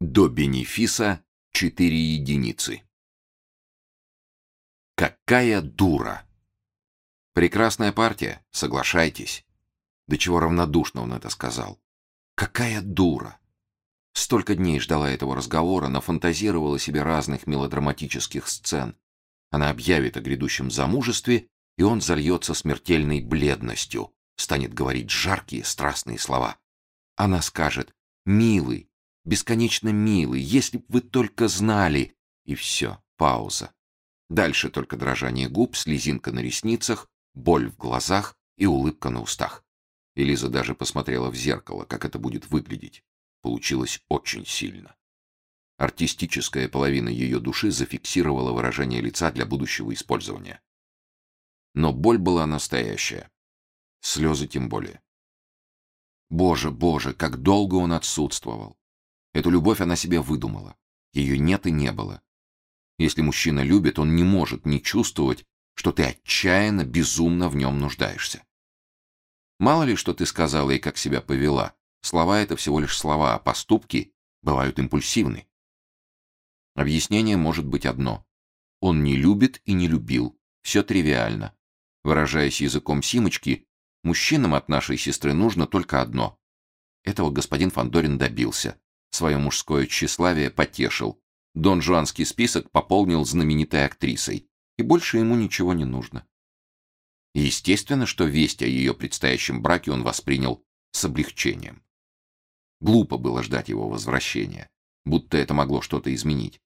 До бенефиса 4 единицы. Какая дура! Прекрасная партия, соглашайтесь. До чего равнодушно он это сказал. Какая дура! Столько дней ждала этого разговора, нафантазировала себе разных мелодраматических сцен. Она объявит о грядущем замужестве, и он зальется смертельной бледностью, станет говорить жаркие, страстные слова. Она скажет «Милый, бесконечно милый, если б вы только знали...» И все, пауза. Дальше только дрожание губ, слезинка на ресницах, боль в глазах и улыбка на устах. Элиза даже посмотрела в зеркало, как это будет выглядеть. Получилось очень сильно. Артистическая половина ее души зафиксировала выражение лица для будущего использования. Но боль была настоящая. Слезы тем более. Боже, боже, как долго он отсутствовал. Эту любовь она себе выдумала. Ее нет и не было. Если мужчина любит, он не может не чувствовать, что ты отчаянно, безумно в нем нуждаешься. Мало ли, что ты сказала и как себя повела. Слова — это всего лишь слова, а поступки бывают импульсивны. Объяснение может быть одно. Он не любит и не любил. Все тривиально. Выражаясь языком Симочки, мужчинам от нашей сестры нужно только одно. Этого господин Фандорин добился. Свое мужское тщеславие потешил. Дон Жуанский список пополнил знаменитой актрисой, и больше ему ничего не нужно. естественно, что весть о ее предстоящем браке он воспринял с облегчением. Глупо было ждать его возвращения, будто это могло что-то изменить.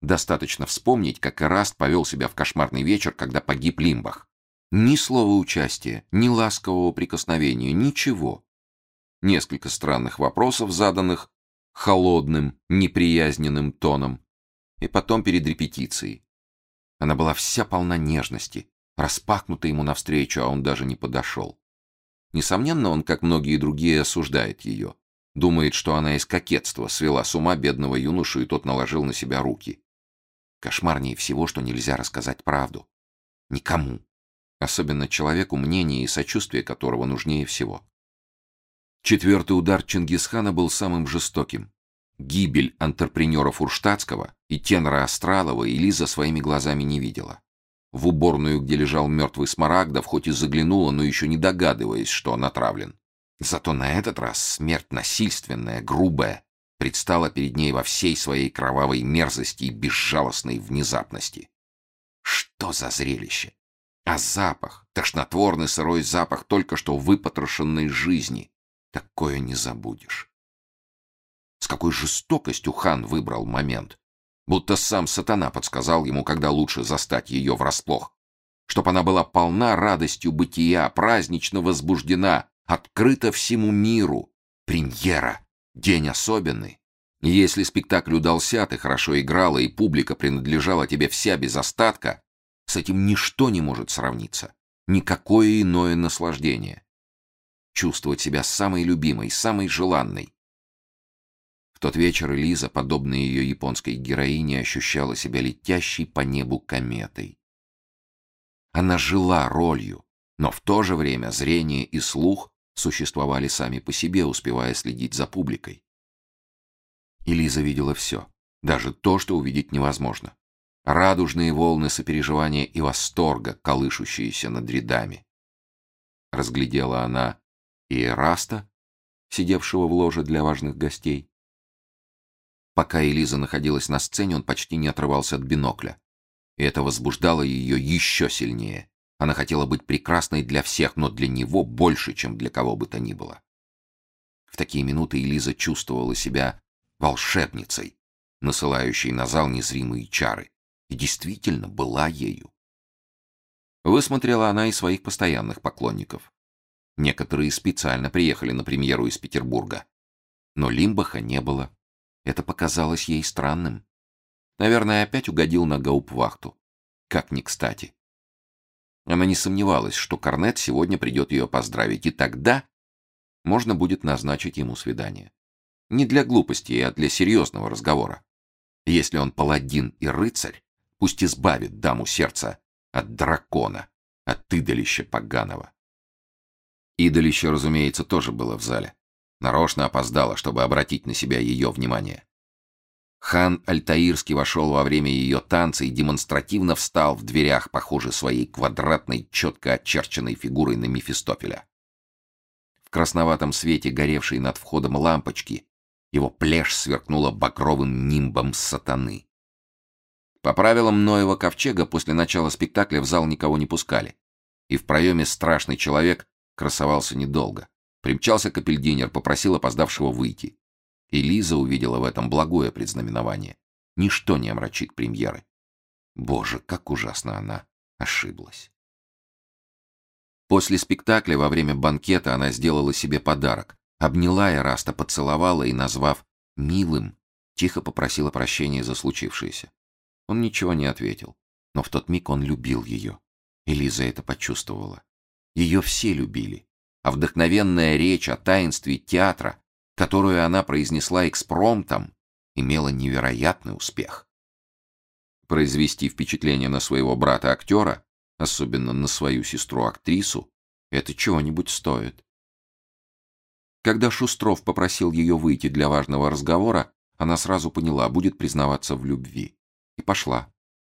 Достаточно вспомнить, как Эраст повел себя в кошмарный вечер, когда погиб Лимбах. Ни слова участия, ни ласкового прикосновения, ничего. Несколько странных вопросов, заданных холодным, неприязненным тоном. И потом перед репетицией. Она была вся полна нежности, распахнута ему навстречу, а он даже не подошел. Несомненно, он, как многие другие, осуждает ее. Думает, что она из кокетства свела с ума бедного юношу, и тот наложил на себя руки. Кошмарнее всего, что нельзя рассказать правду. Никому. Особенно человеку, мнение и сочувствие которого нужнее всего. Четвертый удар Чингисхана был самым жестоким. Гибель антрепренера Фурштадтского и тенора Астралова Элиза своими глазами не видела. В уборную, где лежал мертвый Смарагдов, хоть и заглянула, но еще не догадываясь, что он отравлен. Зато на этот раз смерть насильственная, грубая, предстала перед ней во всей своей кровавой мерзости и безжалостной внезапности. Что за зрелище! А запах, тошнотворный сырой запах только что выпотрошенной жизни, Такое не забудешь. С какой жестокостью хан выбрал момент. Будто сам сатана подсказал ему, когда лучше застать ее врасплох. Чтоб она была полна радостью бытия, празднично возбуждена, открыта всему миру. Премьера. День особенный. Если спектакль удался, ты хорошо играла, и публика принадлежала тебе вся без остатка, с этим ничто не может сравниться. Никакое иное наслаждение чувствовать себя самой любимой, самой желанной. В тот вечер Элиза, подобно ее японской героине, ощущала себя летящей по небу кометой. Она жила ролью, но в то же время зрение и слух существовали сами по себе, успевая следить за публикой. Элиза видела все, даже то, что увидеть невозможно. Радужные волны сопереживания и восторга, колышущиеся над рядами. Разглядела она и Эраста, сидевшего в ложе для важных гостей. Пока Элиза находилась на сцене, он почти не отрывался от бинокля. И это возбуждало ее еще сильнее. Она хотела быть прекрасной для всех, но для него больше, чем для кого бы то ни было. В такие минуты Элиза чувствовала себя волшебницей, насылающей на зал незримые чары, и действительно была ею. Высмотрела она и своих постоянных поклонников. Некоторые специально приехали на премьеру из Петербурга. Но Лимбаха не было. Это показалось ей странным. Наверное, опять угодил на гауптвахту. Как ни кстати. Она не сомневалась, что Корнет сегодня придет ее поздравить, и тогда можно будет назначить ему свидание. Не для глупости, а для серьезного разговора. Если он паладин и рыцарь, пусть избавит даму сердца от дракона, от идолища поганого. Идолище, разумеется, тоже было в зале. Нарочно опоздала, чтобы обратить на себя ее внимание. Хан Альтаирский вошел во время ее танца и демонстративно встал в дверях, похожий своей квадратной, четко очерченной фигурой на Мефистофеля. В красноватом свете, горевшей над входом лампочки, его плешь сверкнула багровым нимбом сатаны. По правилам Ноева ковчега после начала спектакля в зал никого не пускали. И в проеме страшный человек красовался недолго. Примчался капельдинер, попросил опоздавшего выйти. И Лиза увидела в этом благое предзнаменование. Ничто не омрачит премьеры. Боже, как ужасно она ошиблась. После спектакля во время банкета она сделала себе подарок. Обняла Эраста, поцеловала и, назвав «милым», тихо попросила прощения за случившееся. Он ничего не ответил, но в тот миг он любил ее. И Лиза это почувствовала. Ее все любили, а вдохновенная речь о таинстве театра которую она произнесла экспромтом, имела невероятный успех. Произвести впечатление на своего брата-актера, особенно на свою сестру-актрису, это чего-нибудь стоит. Когда Шустров попросил ее выйти для важного разговора, она сразу поняла, будет признаваться в любви. И пошла,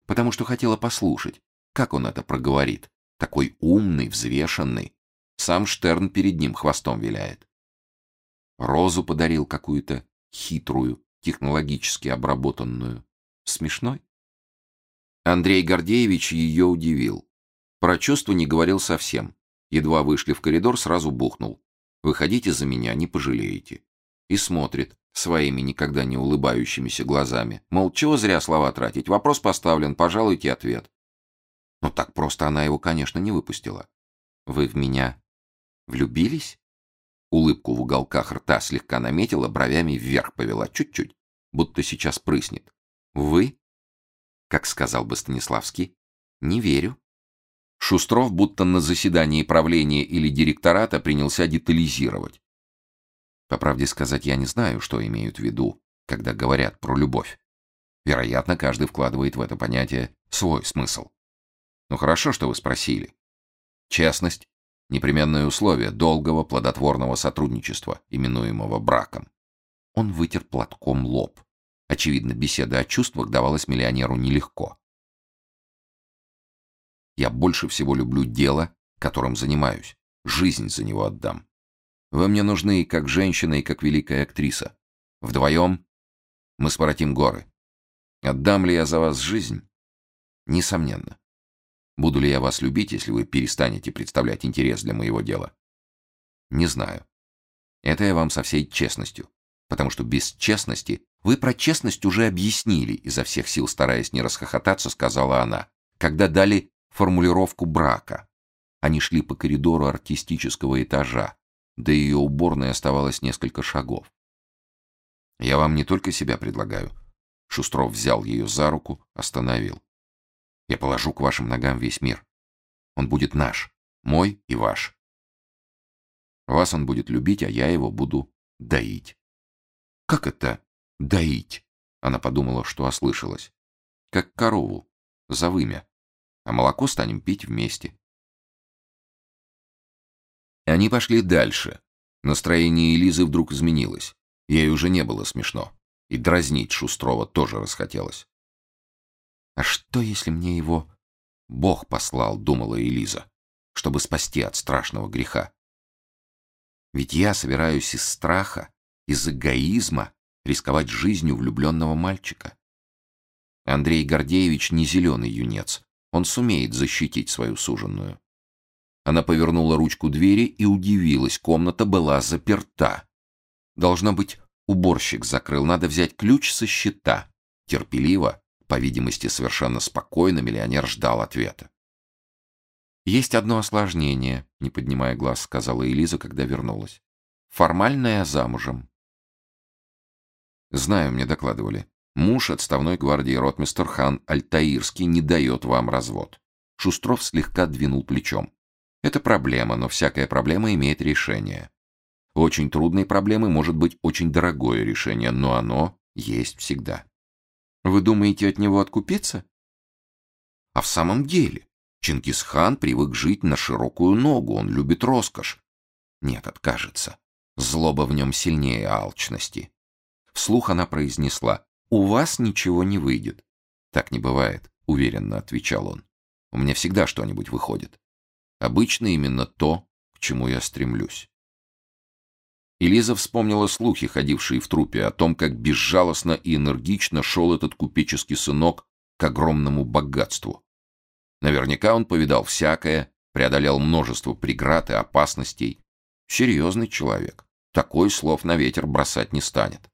потому что хотела послушать, как он это проговорит. Такой умный, взвешенный. Сам Штерн перед ним хвостом виляет. Розу подарил какую-то хитрую, технологически обработанную. Смешной? Андрей Гордеевич ее удивил. Про чувства не говорил совсем. Едва вышли в коридор, сразу бухнул. «Выходите за меня, не пожалеете». И смотрит своими никогда не улыбающимися глазами. Мол, чего зря слова тратить, вопрос поставлен, пожалуйте ответ. Но так просто она его, конечно, не выпустила. «Вы в меня влюбились?» Улыбку в уголках рта слегка наметила, бровями вверх повела чуть-чуть, будто сейчас прыснет. «Вы?» Как сказал бы Станиславский, «не верю». Шустров будто на заседании правления или директората принялся детализировать. По правде сказать, я не знаю, что имеют в виду, когда говорят про любовь. Вероятно, каждый вкладывает в это понятие свой смысл. Ну хорошо, что вы спросили. Честность, непременное условие долгого плодотворного сотрудничества, именуемого браком. Он вытер платком лоб. Очевидно, беседа о чувствах давалась миллионеру нелегко. Я больше всего люблю дело, которым занимаюсь. Жизнь за него отдам. Вы мне нужны и как женщина, и как великая актриса. Вдвоем мы своротим горы. Отдам ли я за вас жизнь? Несомненно. Буду ли я вас любить, если вы перестанете представлять интерес для моего дела? Не знаю. Это я вам со всей честностью. Потому что без честности... Вы про честность уже объяснили, изо всех сил стараясь не расхохотаться, сказала она, когда дали формулировку брака. Они шли по коридору артистического этажа. До ее уборной оставалось несколько шагов. Я вам не только себя предлагаю. Шустров взял ее за руку, остановил. Я положу к вашим ногам весь мир. Он будет наш, мой и ваш. Вас он будет любить, а я его буду доить. Как это доить? Она подумала, что ослышалась. Как корову, за вымя. А молоко станем пить вместе. Они пошли дальше. Настроение Элизы вдруг изменилось. Ей уже не было смешно. И дразнить Шустрова тоже расхотелось. А что, если мне его Бог послал, думала Элиза, чтобы спасти от страшного греха? Ведь я собираюсь из страха, из эгоизма рисковать жизнью влюбленного мальчика. Андрей Гордеевич не зеленый юнец, он сумеет защитить свою суженную. Она повернула ручку двери и удивилась, комната была заперта. Должно быть, уборщик закрыл, надо взять ключ со счета. Терпеливо, по видимости, совершенно спокойно миллионер ждал ответа. «Есть одно осложнение», — не поднимая глаз, сказала Элиза, когда вернулась. «Формально замужем». «Знаю, мне докладывали. Муж отставной гвардии ротмистер хан Альтаирский не дает вам развод». Шустров слегка двинул плечом. «Это проблема, но всякая проблема имеет решение. очень трудной проблемы может быть очень дорогое решение, но оно есть всегда». Вы думаете от него откупиться? А в самом деле, Чингисхан привык жить на широкую ногу, он любит роскошь. Нет, откажется. Злоба в нем сильнее алчности. Вслух она произнесла. у вас ничего не выйдет. Так не бывает, уверенно отвечал он. У меня всегда что-нибудь выходит. Обычно именно то, к чему я стремлюсь. И вспомнила слухи, ходившие в трупе, о том, как безжалостно и энергично шел этот купеческий сынок к огромному богатству. Наверняка он повидал всякое, преодолел множество преград и опасностей. Серьезный человек. Такой слов на ветер бросать не станет.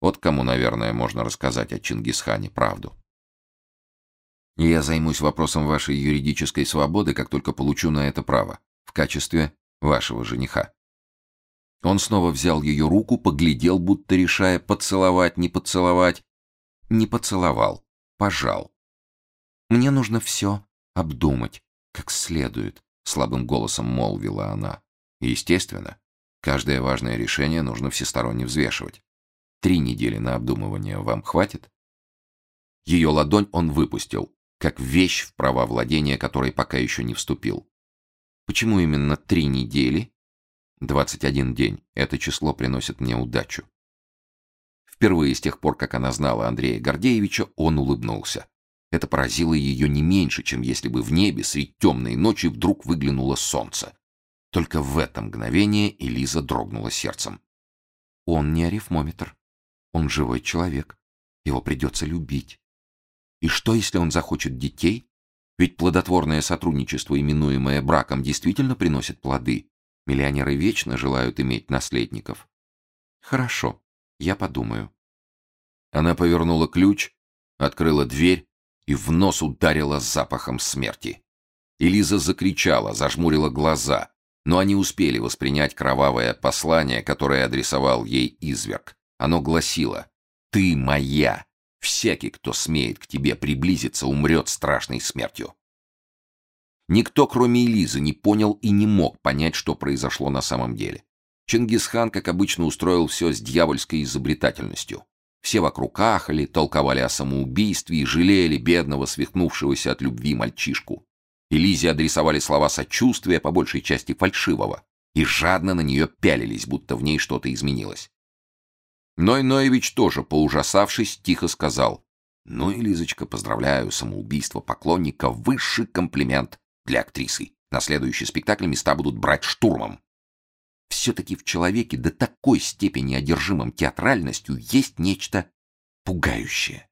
Вот кому, наверное, можно рассказать о Чингисхане правду. Я займусь вопросом вашей юридической свободы, как только получу на это право, в качестве вашего жениха. Он снова взял ее руку, поглядел, будто решая, поцеловать, не поцеловать. Не поцеловал, пожал. «Мне нужно все обдумать, как следует», — слабым голосом молвила она. «Естественно. Каждое важное решение нужно всесторонне взвешивать. Три недели на обдумывание вам хватит?» Ее ладонь он выпустил, как вещь, в права владения которой пока еще не вступил. Почему именно три недели? 21 день. Это число приносит мне удачу. Впервые с тех пор, как она знала Андрея Гордеевича, он улыбнулся. Это поразило ее не меньше, чем если бы в небе средь темной ночи вдруг выглянуло солнце. Только в это мгновение Элиза дрогнула сердцем. Он не арифмометр. Он живой человек. Его придется любить. И что, если он захочет детей? Ведь плодотворное сотрудничество, именуемое браком, действительно приносит плоды. Миллионеры вечно желают иметь наследников. Хорошо, я подумаю. Она повернула ключ, открыла дверь и в нос ударила запахом смерти. Элиза закричала, зажмурила глаза, но они успели воспринять кровавое послание, которое адресовал ей изверг. Оно гласило «Ты моя, Всякий, кто смеет к тебе приблизиться, умрет страшной смертью. Никто, кроме Элизы, не понял и не мог понять, что произошло на самом деле. Чингисхан, как обычно, устроил все с дьявольской изобретательностью. Все вокруг ахали, толковали о самоубийстве и жалели бедного, свихнувшегося от любви мальчишку. Элизе адресовали слова сочувствия, по большей части фальшивого, и жадно на нее пялились, будто в ней что-то изменилось. Ной Ноевич тоже, поужасавшись, тихо сказал. «Ну и, Лизочка, поздравляю, самоубийство поклонника — высший комплимент для актрисы. На следующий спектакль места будут брать штурмом». Все-таки в человеке до такой степени одержимым театральностью есть нечто пугающее.